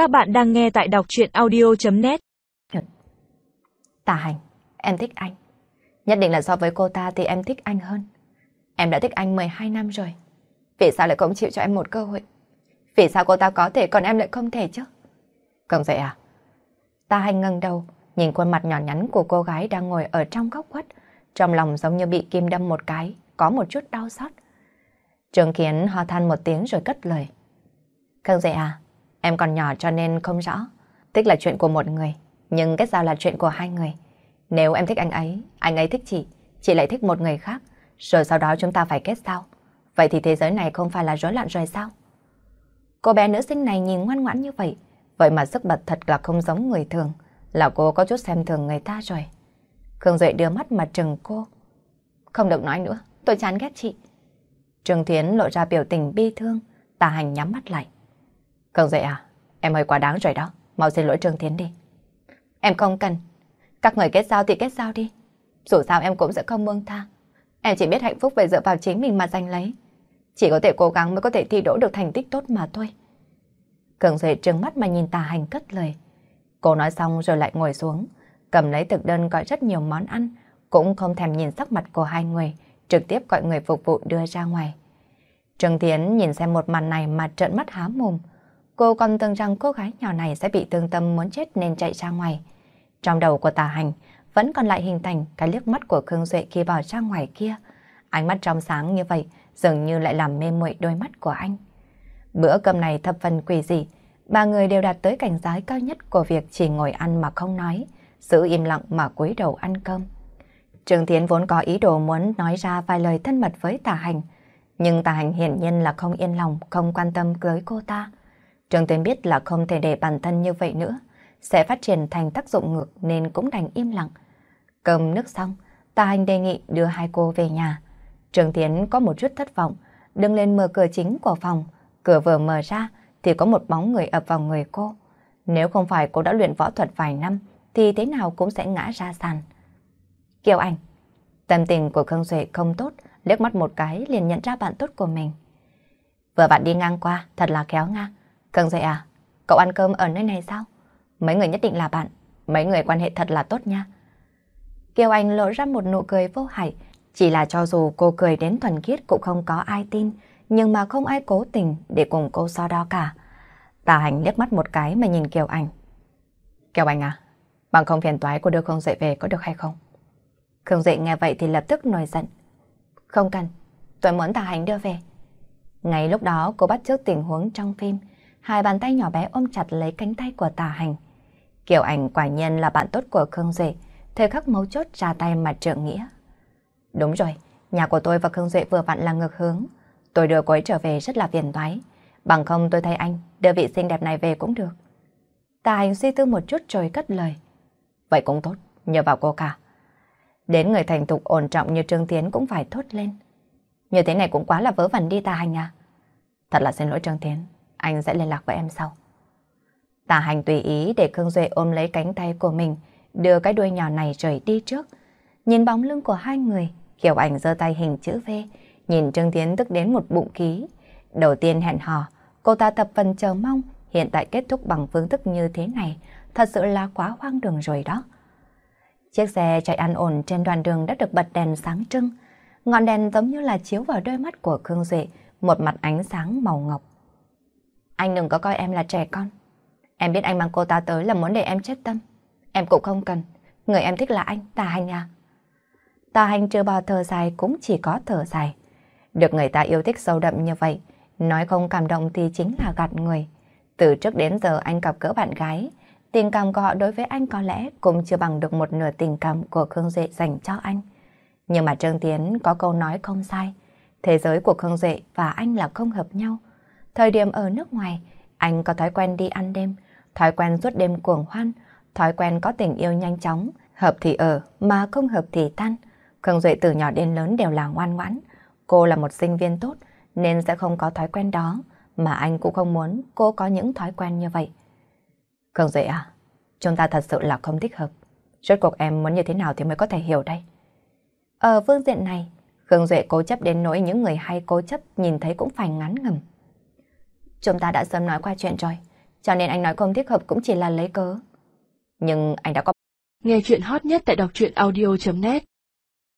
Các bạn đang nghe tại đọc chuyện audio.net Tà hành, em thích anh. Nhất định là so với cô ta thì em thích anh hơn. Em đã thích anh 12 năm rồi. Vì sao lại không chịu cho em một cơ hội? Vì sao cô ta có thể còn em lại không thể chứ? Không vậy à? Tà hành ngẩng đầu, nhìn khuôn mặt nhỏ nhắn của cô gái đang ngồi ở trong góc khuất. Trong lòng giống như bị kim đâm một cái, có một chút đau xót. Trường Kiến ho than một tiếng rồi cất lời. Không vậy à? Em còn nhỏ cho nên không rõ. Thích là chuyện của một người, nhưng kết giao là chuyện của hai người. Nếu em thích anh ấy, anh ấy thích chị, chị lại thích một người khác, rồi sau đó chúng ta phải kết giao. Vậy thì thế giới này không phải là rối loạn rồi sao? Cô bé nữ sinh này nhìn ngoan ngoãn như vậy, vậy mà sức bật thật là không giống người thường, là cô có chút xem thường người ta rồi. Khương Duệ đưa mắt mà trừng cô. Không được nói nữa, tôi chán ghét chị. Trường Thiến lộ ra biểu tình bi thương, tà hành nhắm mắt lại. Khương Duệ à, em hơi quá đáng rồi đó, mau xin lỗi trương Thiến đi. Em không cần, các người kết giao thì kết giao đi. Dù sao em cũng sẽ không buông tha. Em chỉ biết hạnh phúc phải dựa vào chính mình mà giành lấy. Chỉ có thể cố gắng mới có thể thi đỗ được thành tích tốt mà thôi. Cường Duệ trừng mắt mà nhìn tà hành cất lời. Cô nói xong rồi lại ngồi xuống, cầm lấy thực đơn gọi rất nhiều món ăn, cũng không thèm nhìn sắc mặt của hai người, trực tiếp gọi người phục vụ đưa ra ngoài. Trương Thiến nhìn xem một màn này mà trợn mắt há mồm. Cô còn tưởng rằng cô gái nhỏ này sẽ bị thương tâm muốn chết nên chạy ra ngoài. Trong đầu của tà hành vẫn còn lại hình thành cái liếc mắt của Khương Duệ khi bỏ ra ngoài kia. Ánh mắt trong sáng như vậy dường như lại làm mê muội đôi mắt của anh. Bữa cơm này thập phần quỷ dị, ba người đều đạt tới cảnh giới cao nhất của việc chỉ ngồi ăn mà không nói, giữ im lặng mà cúi đầu ăn cơm. Trường Thiến vốn có ý đồ muốn nói ra vài lời thân mật với tà hành, nhưng tà hành hiển nhiên là không yên lòng, không quan tâm cưới cô ta. Trường Thiến biết là không thể để bản thân như vậy nữa, sẽ phát triển thành tác dụng ngược nên cũng đành im lặng. Cầm nước xong, tà hành đề nghị đưa hai cô về nhà. Trường Thiến có một chút thất vọng, đứng lên mở cửa chính của phòng, cửa vừa mở ra thì có một bóng người ập vào người cô. Nếu không phải cô đã luyện võ thuật vài năm, thì thế nào cũng sẽ ngã ra sàn. Kiều Anh, tâm tình của Khương Duệ không tốt, liếc mắt một cái liền nhận ra bạn tốt của mình. Vừa bạn đi ngang qua, thật là khéo ngang. Cường dậy à, cậu ăn cơm ở nơi này sao? Mấy người nhất định là bạn, mấy người quan hệ thật là tốt nha. Kiều Anh lộ ra một nụ cười vô hại, chỉ là cho dù cô cười đến thuần khiết cũng không có ai tin, nhưng mà không ai cố tình để cùng cô so đo cả. Tà hành liếc mắt một cái mà nhìn Kiều Anh. Kiều Anh à, bằng không phiền toái cô đưa Khương Duệ về có được hay không? Khương Duệ nghe vậy thì lập tức nổi giận. Không cần, tôi muốn Tà hành đưa về. Ngay lúc đó cô bắt trước tình huống trong phim, hai bàn tay nhỏ bé ôm chặt lấy cánh tay của Tà hành. Kiều Anh quả nhiên là bạn tốt của Khương Duệ, thời khắc mấu chốt ra tay mà trượng nghĩa. Đúng rồi, nhà của tôi và Khương Duệ vừa vặn là ngược hướng. Tôi đưa cô ấy trở về rất là phiền toái. Bằng không tôi thay anh đưa vị xinh đẹp này về cũng được. Tà hành suy tư một chút rồi cất lời. Vậy cũng tốt, nhờ vào cô cả. Đến người thành thục ổn trọng như Trương Tiến cũng phải thốt lên. Như thế này cũng quá là vớ vẩn đi tà hành à. Thật là xin lỗi Trương Tiến, anh sẽ liên lạc với em sau. Tà hành tùy ý để Khương Duệ ôm lấy cánh tay của mình, đưa cái đuôi nhỏ này rời đi trước. Nhìn bóng lưng của hai người, Kiều Ảnh giơ tay hình chữ V, nhìn Trương Tiến tức đến một bụng khí. Đầu tiên hẹn hò, cô ta tập phần chờ mong, hiện tại kết thúc bằng phương thức như thế này, thật sự là quá hoang đường rồi đó. Chiếc xe chạy an ổn trên đoạn đường đã được bật đèn sáng trưng. Ngọn đèn giống như là chiếu vào đôi mắt của Khương Duệ, một mặt ánh sáng màu ngọc. Anh đừng có coi em là trẻ con. Em biết anh mang cô ta tới là muốn để em chết tâm. Em cũng không cần. Người em thích là anh, Tà Hành à. Tà Hành chưa bao thở dài cũng chỉ có thở dài. Được người ta yêu thích sâu đậm như vậy, nói không cảm động thì chính là gạt người. Từ trước đến giờ anh gặp gỡ bạn gái, tình cảm của họ đối với anh có lẽ cũng chưa bằng được một nửa tình cảm của Khương Duệ dành cho anh. Nhưng mà Trương Tiến có câu nói không sai, thế giới của Khương Duệ và anh là không hợp nhau. Thời điểm ở nước ngoài, anh có thói quen đi ăn đêm, thói quen suốt đêm cuồng hoan, thói quen có tình yêu nhanh chóng, hợp thì ở mà không hợp thì tan. Khương Duệ từ nhỏ đến lớn đều là ngoan ngoãn. Cô là một sinh viên tốt nên sẽ không có thói quen đó, mà anh cũng không muốn cô có những thói quen như vậy. Khương Duệ à, chúng ta thật sự là không thích hợp. Rốt cuộc em muốn như thế nào thì mới có thể hiểu đây. Ở phương diện này, Khương Duệ cố chấp đến nỗi những người hay cố chấp nhìn thấy cũng phải ngắn ngầm. Chúng ta đã sớm nói qua chuyện rồi, cho nên anh nói không thích hợp cũng chỉ là lấy cớ. Nhưng anh đã có... Nghe chuyện hot nhất tại đọc truyện audio.net